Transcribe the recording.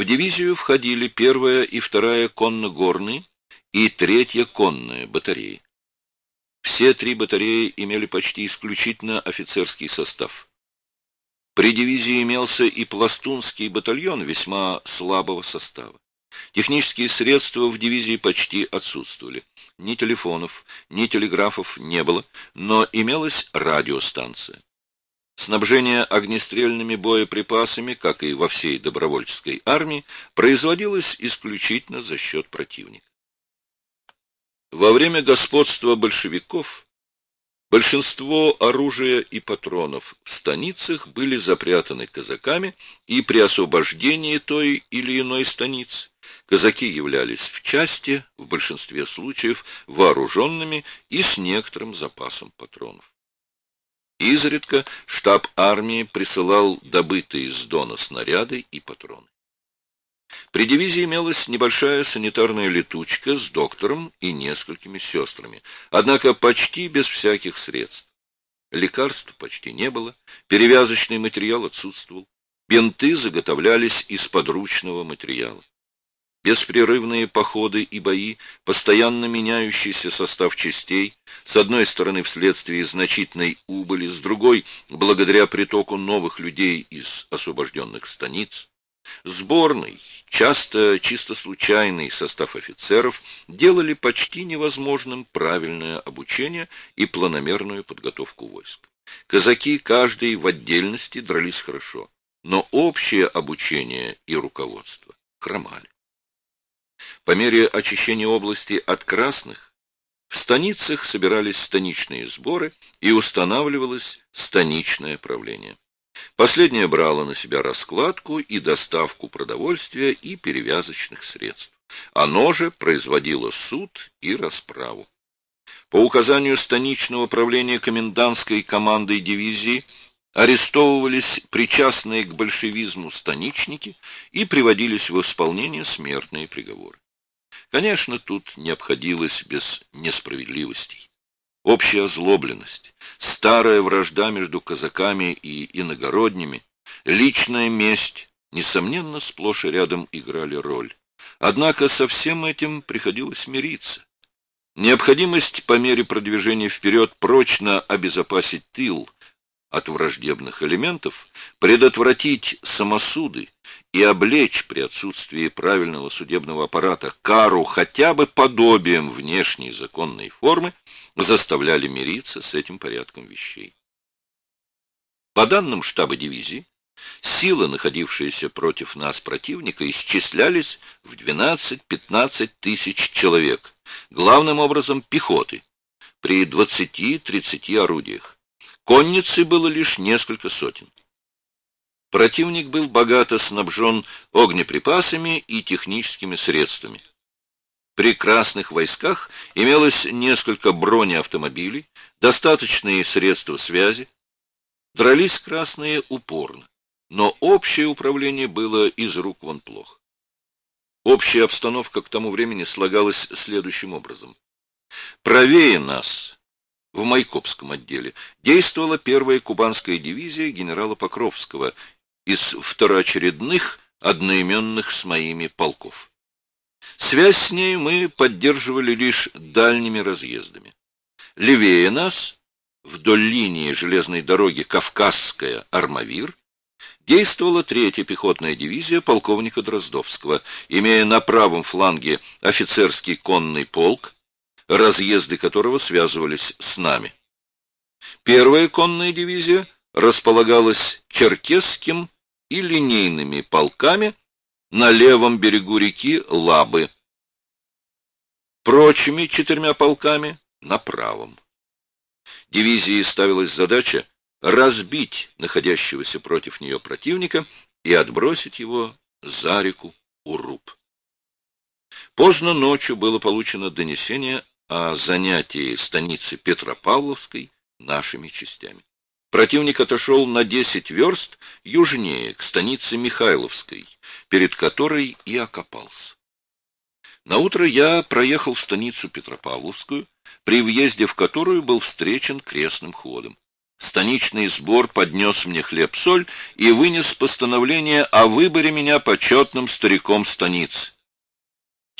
В дивизию входили первая и вторая конно-горные и третья конная батареи. Все три батареи имели почти исключительно офицерский состав. При дивизии имелся и пластунский батальон весьма слабого состава. Технические средства в дивизии почти отсутствовали. Ни телефонов, ни телеграфов не было, но имелась радиостанция. Снабжение огнестрельными боеприпасами, как и во всей добровольческой армии, производилось исключительно за счет противника. Во время господства большевиков большинство оружия и патронов в станицах были запрятаны казаками, и при освобождении той или иной станицы казаки являлись в части, в большинстве случаев, вооруженными и с некоторым запасом патронов. Изредка штаб армии присылал добытые из Дона снаряды и патроны. При дивизии имелась небольшая санитарная летучка с доктором и несколькими сестрами, однако почти без всяких средств. Лекарств почти не было, перевязочный материал отсутствовал, бинты заготовлялись из подручного материала. Беспрерывные походы и бои, постоянно меняющийся состав частей, с одной стороны вследствие значительной убыли, с другой — благодаря притоку новых людей из освобожденных станиц, сборный, часто чисто случайный состав офицеров делали почти невозможным правильное обучение и планомерную подготовку войск. Казаки каждый в отдельности дрались хорошо, но общее обучение и руководство хромали. По мере очищения области от красных, в станицах собирались станичные сборы и устанавливалось станичное правление. Последнее брало на себя раскладку и доставку продовольствия и перевязочных средств. Оно же производило суд и расправу. По указанию станичного правления комендантской командой дивизии арестовывались причастные к большевизму станичники и приводились в исполнение смертные приговоры. Конечно, тут не обходилось без несправедливостей. Общая озлобленность, старая вражда между казаками и иногородними, личная месть, несомненно, сплошь и рядом играли роль. Однако со всем этим приходилось мириться. Необходимость по мере продвижения вперед прочно обезопасить тыл от враждебных элементов, предотвратить самосуды и облечь при отсутствии правильного судебного аппарата кару хотя бы подобием внешней законной формы, заставляли мириться с этим порядком вещей. По данным штаба дивизии, силы, находившиеся против нас противника, исчислялись в 12-15 тысяч человек, главным образом пехоты, при 20-30 орудиях. Конницы было лишь несколько сотен. Противник был богато снабжен огнеприпасами и техническими средствами. При красных войсках имелось несколько бронеавтомобилей, достаточные средства связи. Дрались красные упорно, но общее управление было из рук вон плохо. Общая обстановка к тому времени слагалась следующим образом. Правее нас, в Майкопском отделе, действовала первая кубанская дивизия генерала Покровского из второочередных одноименных с моими полков. Связь с ней мы поддерживали лишь дальними разъездами. Левее нас, вдоль линии железной дороги Кавказская Армавир, действовала третья пехотная дивизия полковника Дроздовского, имея на правом фланге офицерский конный полк, разъезды которого связывались с нами. Первая конная дивизия располагалась черкесским и линейными полками на левом берегу реки Лабы, прочими четырьмя полками на правом. Дивизии ставилась задача разбить находящегося против нее противника и отбросить его за реку Уруб. Поздно ночью было получено донесение о занятии станицы Петропавловской нашими частями. Противник отошел на 10 верст южнее, к станице Михайловской, перед которой и окопался. Наутро я проехал в станицу Петропавловскую, при въезде в которую был встречен крестным ходом. Станичный сбор поднес мне хлеб-соль и вынес постановление о выборе меня почетным стариком станицы.